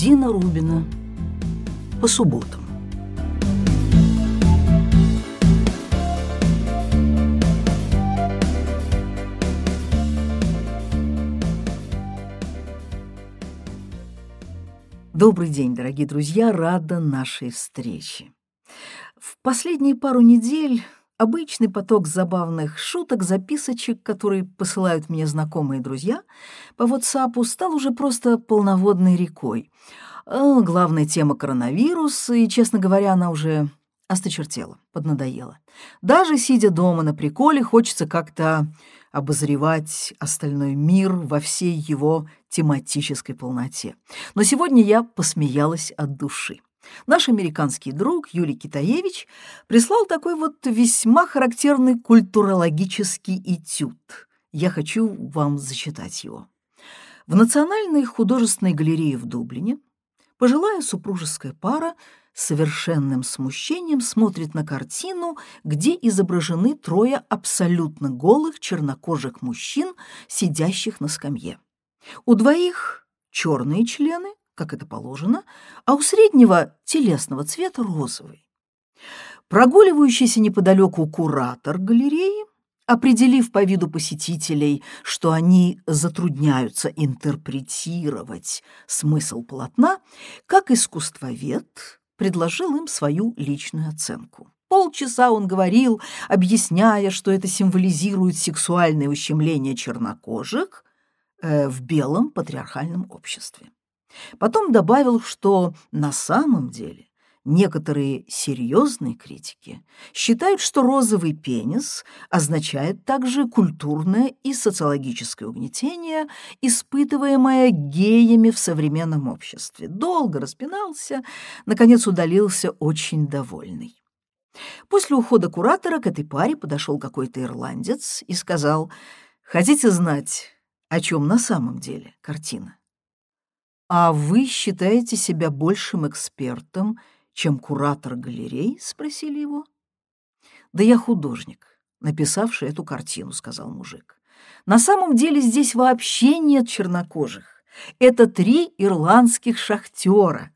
Дина Рубина. По субботам. Добрый день, дорогие друзья, рада нашей встрече. В последние пару недель обычный поток забавных шуток, записочек, которые посылают мне знакомые друзья, по WhatsApp стал уже просто полноводной рекой. А, главная тема коронавирус, и, честно говоря, она уже осточертела, поднадоела. Даже сидя дома на приколе, хочется как-то обозревать остальной мир во всей его тематической полноте. Но сегодня я посмеялась от души. Наш американский друг Юлий Китаевич прислал такой вот весьма характерный культурологический этюд. Я хочу вам зачитать его. В Национальной художественной галерее в Дублине пожилая супружеская пара с совершенным смущением смотрит на картину, где изображены трое абсолютно голых чернокожих мужчин, сидящих на скамье. У двоих черные члены, как это положено, а у среднего телесного цвета розовый. Прогуливающийся неподалеку куратор галереи, определив по виду посетителей, что они затрудняются интерпретировать смысл полотна, как искусствовед предложил им свою личную оценку. Полчаса он говорил, объясняя, что это символизирует сексуальное ущемление чернокожих э, в белом патриархальном обществе. Потом добавил, что на самом деле некоторые серьезные критики считают, что розовый пенис означает также культурное и социологическое угнетение, испытываемое геями в современном обществе. Долго распинался, наконец удалился очень довольный. После ухода куратора к этой паре подошел какой-то ирландец и сказал, «Хотите знать, о чем на самом деле картина?» «А вы считаете себя большим экспертом, чем куратор галерей?» — спросили его. «Да я художник, написавший эту картину», — сказал мужик. «На самом деле здесь вообще нет чернокожих. Это три ирландских шахтера.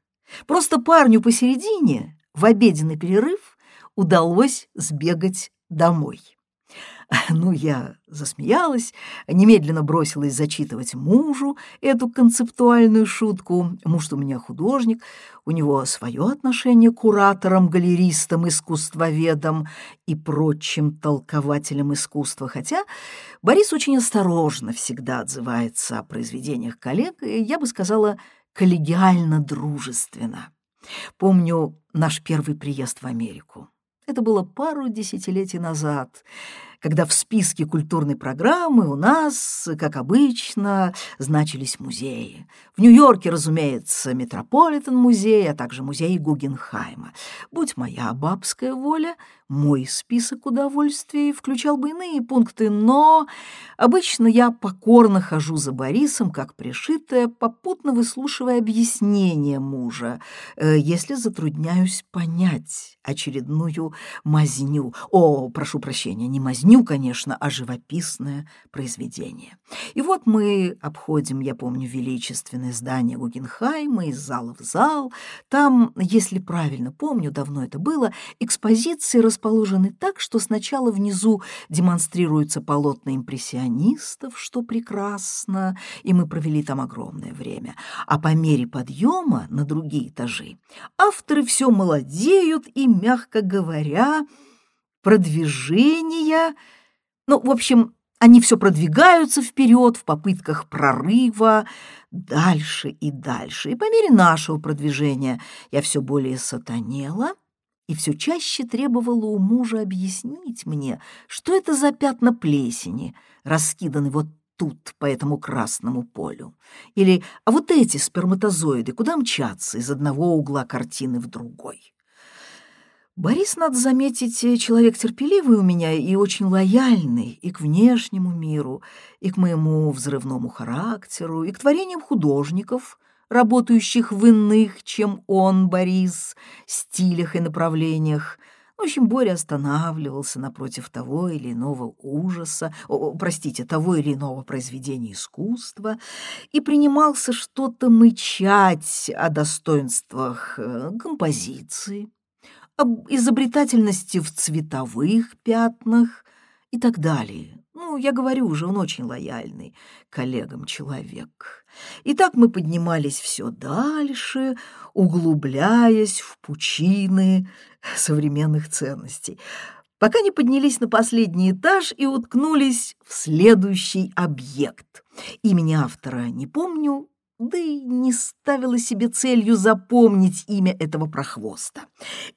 Просто парню посередине в обеденный перерыв удалось сбегать домой». Ну, я засмеялась, немедленно бросилась зачитывать мужу эту концептуальную шутку. Муж у меня художник, у него свое отношение к кураторам, галеристам, искусствоведам и прочим толкователям искусства, хотя Борис очень осторожно всегда отзывается о произведениях коллег, и, я бы сказала, коллегиально-дружественно. Помню наш первый приезд в Америку. Это было пару десятилетий назад когда в списке культурной программы у нас, как обычно, значились музеи. В Нью-Йорке, разумеется, Метрополитен-музей, а также музей Гугенхайма. Будь моя бабская воля, мой список удовольствий включал бы иные пункты, но обычно я покорно хожу за Борисом, как пришитая, попутно выслушивая объяснение мужа, э, если затрудняюсь понять очередную мазню. О, прошу прощения, не мазню, конечно, а живописное произведение. И вот мы обходим, я помню, величественное здание Гугенхайма из зала в зал. Там, если правильно помню, давно это было, экспозиции расположены так, что сначала внизу демонстрируются полотна импрессионистов, что прекрасно, и мы провели там огромное время. А по мере подъема на другие этажи авторы все молодеют и, мягко говоря, продвижения... Ну, в общем, они все продвигаются вперед в попытках прорыва дальше и дальше. И по мере нашего продвижения я все более сатанела — и все чаще требовала у мужа объяснить мне, что это за пятна плесени, раскиданы вот тут, по этому красному полю. Или «А вот эти сперматозоиды куда мчатся из одного угла картины в другой?» Борис, надо заметить, человек терпеливый у меня и очень лояльный и к внешнему миру, и к моему взрывному характеру, и к творениям художников, работающих в иных, чем он, Борис, стилях и направлениях. В общем, Боря останавливался напротив того или иного ужаса, о, простите, того или иного произведения искусства и принимался что-то мычать о достоинствах э, композиции, об изобретательности в цветовых пятнах и так далее. Ну, я говорю уже, он очень лояльный коллегам человек. И так мы поднимались все дальше, углубляясь в пучины современных ценностей, пока не поднялись на последний этаж и уткнулись в следующий объект. Имени автора не помню, да и не ставила себе целью запомнить имя этого прохвоста.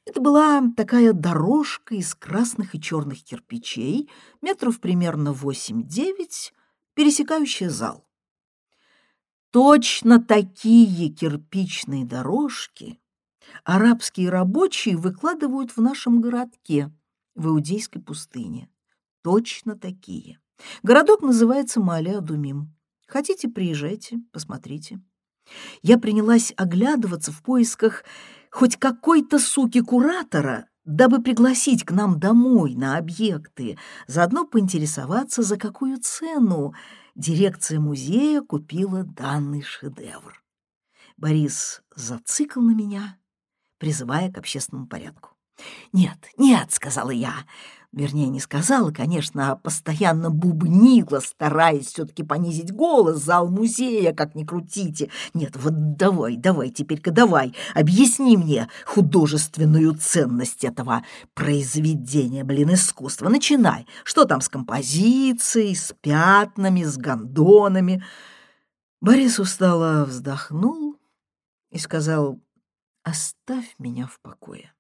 Это была такая дорожка из красных и черных кирпичей, метров примерно 8-9, пересекающая зал. Точно такие кирпичные дорожки арабские рабочие выкладывают в нашем городке, в Иудейской пустыне. Точно такие. Городок называется Маля-Адумим. Хотите, приезжайте, посмотрите. Я принялась оглядываться в поисках хоть какой-то суки-куратора, дабы пригласить к нам домой на объекты, заодно поинтересоваться, за какую цену дирекция музея купила данный шедевр. Борис зацикл на меня, призывая к общественному порядку. «Нет, нет», — сказала я, Вернее, не сказала, конечно, а постоянно бубнила, стараясь все-таки понизить голос, зал музея, как ни крутите. Нет, вот давай, давай, теперь-ка давай, объясни мне художественную ценность этого произведения, блин, искусства. Начинай. Что там с композицией, с пятнами, с гондонами? Борис устало вздохнул и сказал, оставь меня в покое.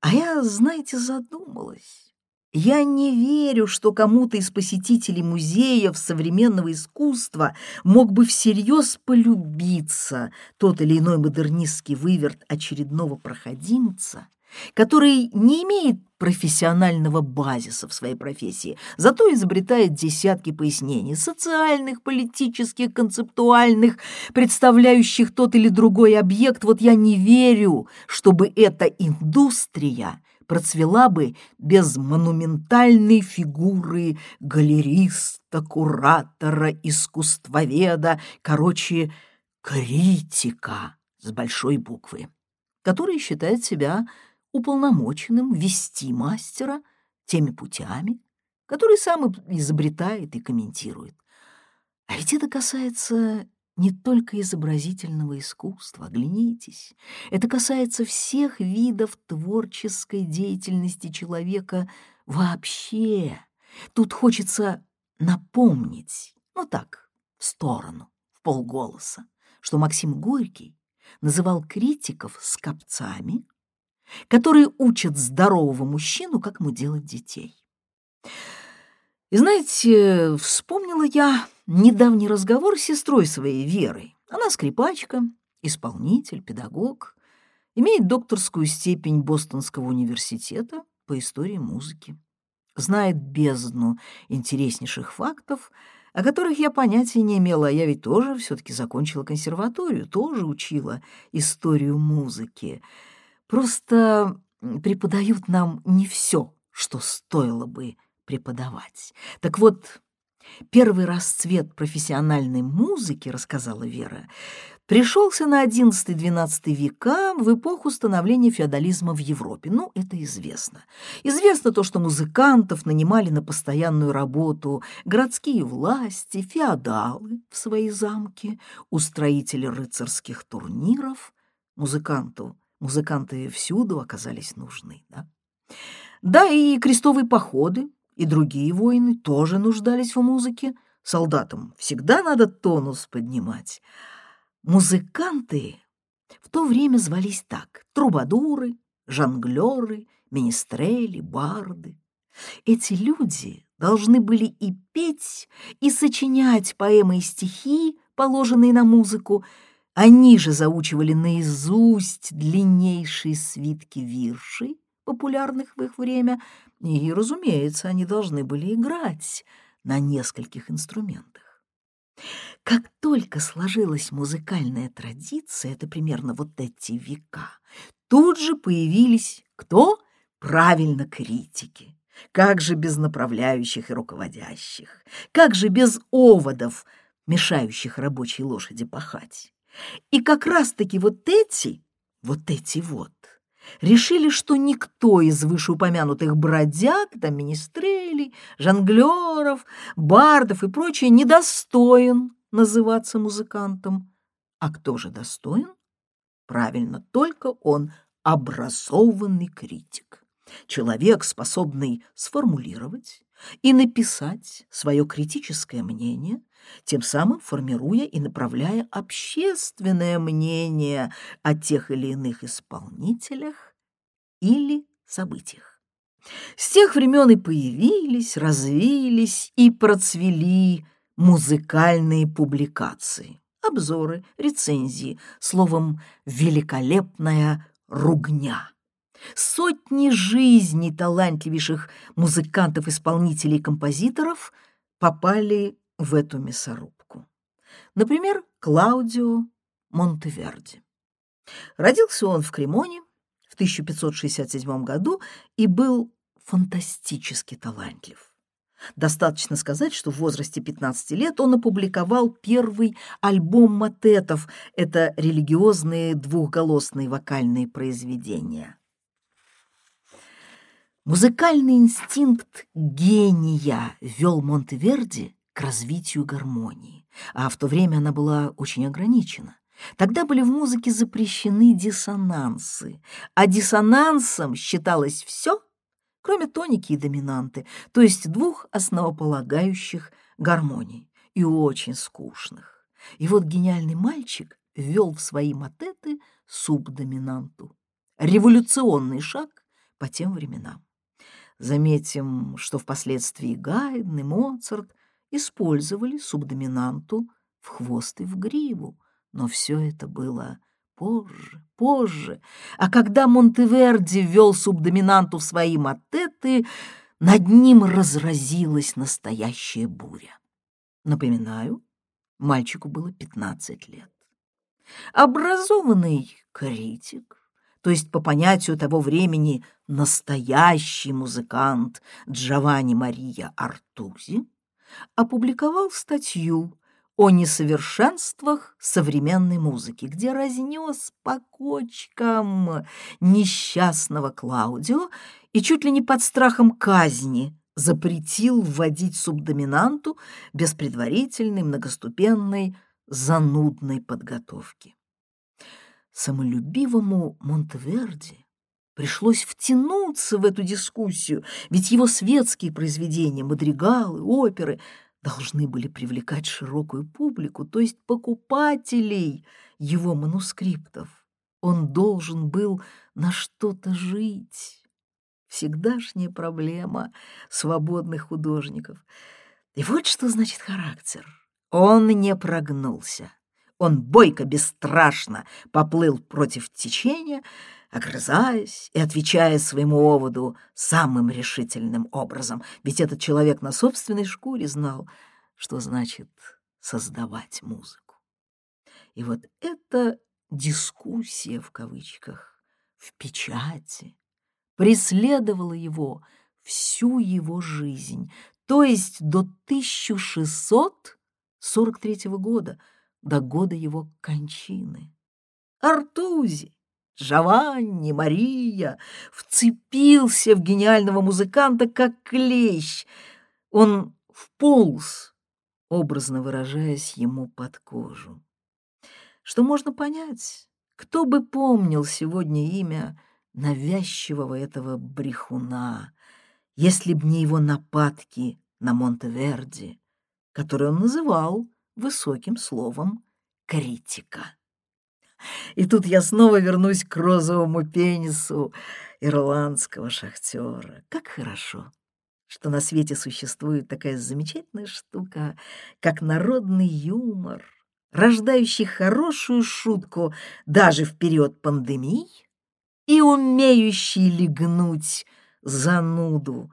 А я, знаете, задумалась. Я не верю, что кому-то из посетителей музеев современного искусства мог бы всерьез полюбиться тот или иной модернистский выверт очередного проходимца, который не имеет профессионального базиса в своей профессии, зато изобретает десятки пояснений социальных, политических, концептуальных, представляющих тот или другой объект. Вот я не верю, чтобы эта индустрия процвела бы без монументальной фигуры галериста, куратора, искусствоведа, короче, критика с большой буквы, который считает себя уполномоченным вести мастера теми путями, которые сам изобретает и комментирует. А ведь это касается не только изобразительного искусства, оглянитесь. Это касается всех видов творческой деятельности человека вообще. Тут хочется напомнить, ну так, в сторону, в полголоса, что Максим Горький называл критиков скопцами, которые учат здорового мужчину, как ему делать детей. И знаете, вспомнила я недавний разговор с сестрой своей Верой. Она скрипачка, исполнитель, педагог, имеет докторскую степень Бостонского университета по истории музыки, знает бездну интереснейших фактов, о которых я понятия не имела, а я ведь тоже все-таки закончила консерваторию, тоже учила историю музыки. Просто преподают нам не все, что стоило бы преподавать. Так вот, первый расцвет профессиональной музыки, рассказала Вера, пришелся на XI-XII века в эпоху становления феодализма в Европе. Ну, это известно. Известно то, что музыкантов нанимали на постоянную работу городские власти, феодалы в свои замки, устроители рыцарских турниров. Музыканту музыканты всюду оказались нужны. Да? да, и крестовые походы, и другие воины тоже нуждались в музыке. Солдатам всегда надо тонус поднимать. Музыканты в то время звались так — трубадуры, жонглеры, министрели, барды. Эти люди должны были и петь, и сочинять поэмы и стихи, положенные на музыку, они же заучивали наизусть длиннейшие свитки виршей, популярных в их время, и, разумеется, они должны были играть на нескольких инструментах. Как только сложилась музыкальная традиция, это примерно вот эти века, тут же появились Кто? Правильно, критики. Как же без направляющих и руководящих? Как же без оводов, мешающих рабочей лошади пахать? И как раз-таки вот эти, вот эти вот, решили, что никто из вышеупомянутых бродяг, там, министрелей, жонглеров, бардов и прочее не достоин называться музыкантом. А кто же достоин? Правильно, только он, образованный критик. Человек, способный сформулировать и написать свое критическое мнение, тем самым формируя и направляя общественное мнение о тех или иных исполнителях или событиях. С тех времен и появились, развились и процвели музыкальные публикации, обзоры, рецензии, словом, великолепная ругня. Сотни жизней талантливейших музыкантов-исполнителей и композиторов попали в эту мясорубку. Например, Клаудио Монтеверди. Родился он в Кремоне в 1567 году и был фантастически талантлив. Достаточно сказать, что в возрасте 15 лет он опубликовал первый альбом матетов. Это религиозные двухголосные вокальные произведения. Музыкальный инстинкт гения вел Монтеверди к развитию гармонии, а в то время она была очень ограничена. Тогда были в музыке запрещены диссонансы, а диссонансом считалось все, кроме тоники и доминанты, то есть двух основополагающих гармоний, и очень скучных. И вот гениальный мальчик ввел в свои матеты субдоминанту. Революционный шаг по тем временам. Заметим, что впоследствии Гайден и Моцарт использовали субдоминанту в хвост и в гриву, но все это было позже, позже. А когда Монтеверди ввел субдоминанту в свои матеты, над ним разразилась настоящая буря. Напоминаю, мальчику было 15 лет. Образованный критик, то есть по понятию того времени настоящий музыкант Джованни Мария Артузи, опубликовал статью о несовершенствах современной музыки, где разнес по кочкам несчастного Клаудио и чуть ли не под страхом казни запретил вводить субдоминанту без предварительной многоступенной занудной подготовки. Самолюбивому Монтеверди пришлось втянуться в эту дискуссию, ведь его светские произведения, мадригалы, оперы — должны были привлекать широкую публику, то есть покупателей его манускриптов. Он должен был на что-то жить. Всегдашняя проблема свободных художников. И вот что значит характер. Он не прогнулся. Он бойко, бесстрашно поплыл против течения, огрызаясь и отвечая своему оводу самым решительным образом, ведь этот человек на собственной шкуре знал, что значит создавать музыку. И вот эта дискуссия в кавычках в печати преследовала его всю его жизнь, то есть до 1643 года, до года его кончины. Артузи, Джованни, Мария вцепился в гениального музыканта, как клещ. Он вполз, образно выражаясь ему под кожу. Что можно понять, кто бы помнил сегодня имя навязчивого этого брехуна, если б не его нападки на Монтеверди, который он называл высоким словом критика. И тут я снова вернусь к розовому пенису ирландского шахтера. Как хорошо, что на свете существует такая замечательная штука, как народный юмор, рождающий хорошую шутку даже в период пандемии и умеющий легнуть зануду,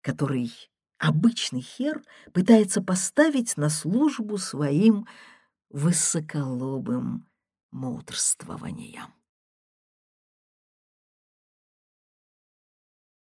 который обычный хер пытается поставить на службу своим высоколобым мудрствованием.